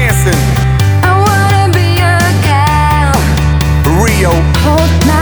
dancing. I wanna be your gal. Rio. Hold my